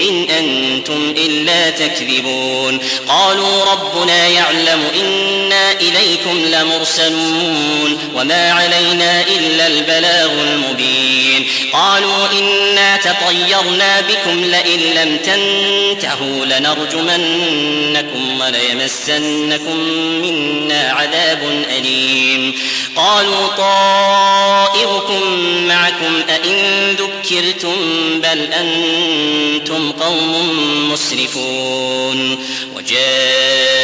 إن أنتم إلا تكذبون. قالوا ربنا يعلم إنا إليكم لمرسلون وما علينا إلا البلاغ المبين. قالوا إنا تطيرنا بكم لئن لم تنتهوا لنرجمنكم وليمسنكم منا عذاب أليم. قالوا طائركم معكم أئن ذكرتم بل أنتم قوم مسرفون. وجاء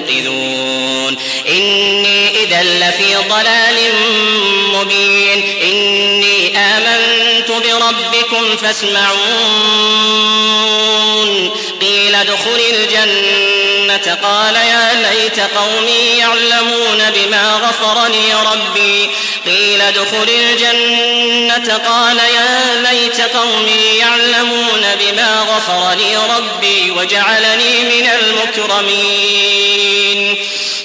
ينقذون. إني إذا لفي ضلال مبين. بربكم فاسمعون. قيل ادخل الجنة. قال يا ليت قومي يعلمون بما غفر لي ربي. قيل ادخل الجنة. قال يا ليت قومي يعلمون بما غفر لي ربي وجعلني من المكرمين.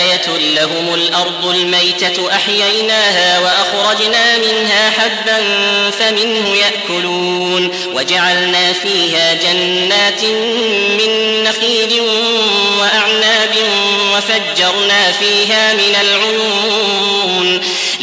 وآية لهم الأرض الميتة أحييناها وأخرجنا منها حبا فمنه يأكلون وجعلنا فيها جنات من نخيل وأعناب وفجرنا فيها من العيون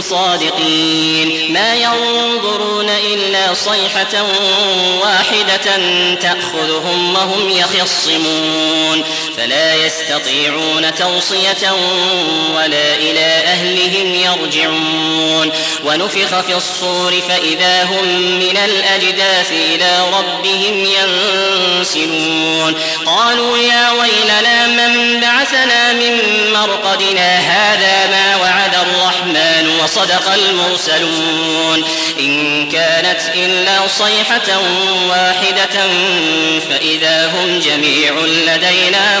صادقين. ما ينظرون إلا صيحة واحدة تأخذهم وهم يخصمون. فلا يستطيعون توصية ولا إلى أهلهم يرجعون. ونفخ في الصور فإذا هم من الأجداث إلى ربهم ينسلون. قالوا يا ويلنا من بعثنا من مرقدنا هذا ما وعد الرحمن وصدق المرسلون. إن كانت إلا صيحة واحدة فإذا هم جميع لدينا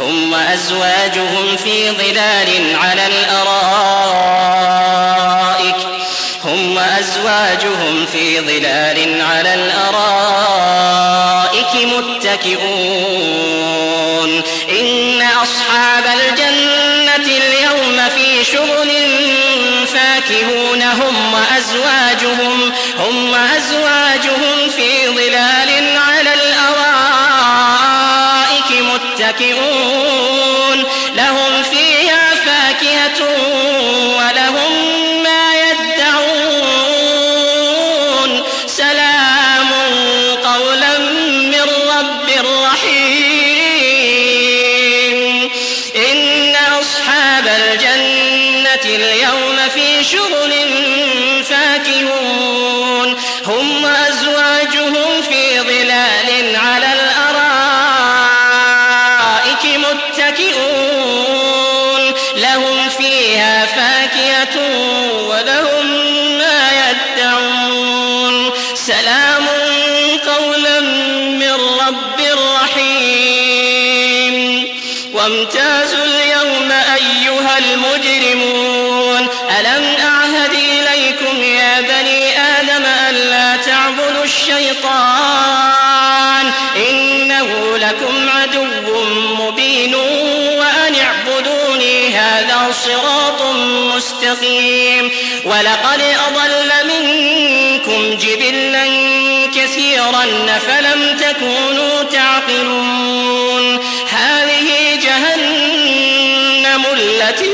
هم وأزواجهم في ظلال على الأرائك. هم وأزواجهم في ظلال على الأرائك متكئون. إن أصحاب الجنة اليوم في شغل فاكهون. هم وأزواجهم هم وأزواجهم في ظلال أصحاب الجنة اليوم في شغل فاكهون. هم وأزواجهم في ظلال على الأرائك متكئون. لهم فيها فاكهة ولهم ما يدعون. سلام قولا من رب رحيم. وامتازوا المجرمون. ألم أعهد إليكم يا بني آدم ألا تعبدوا الشيطان؟ إنه لكم عدو مبين وأن اعبدوني هذا صراط مستقيم. ولقد أضل منكم جبلا كثيرا فلم تكونوا تعقلون. هذه جهنم التي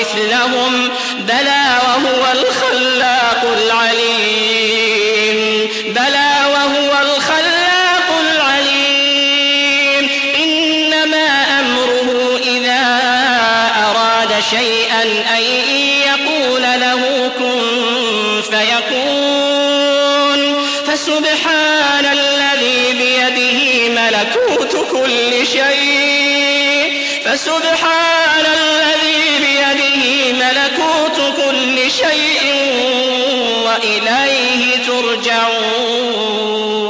مثلهم بلى وهو الخلاق العليم بلى وهو الخلاق العليم. إنما أمره إذا أراد شيئا أن يقول له كن فيكون. فسبحان الذي بيده ملكوت كل شيء. فسبحان الذي وإليه ترجعون.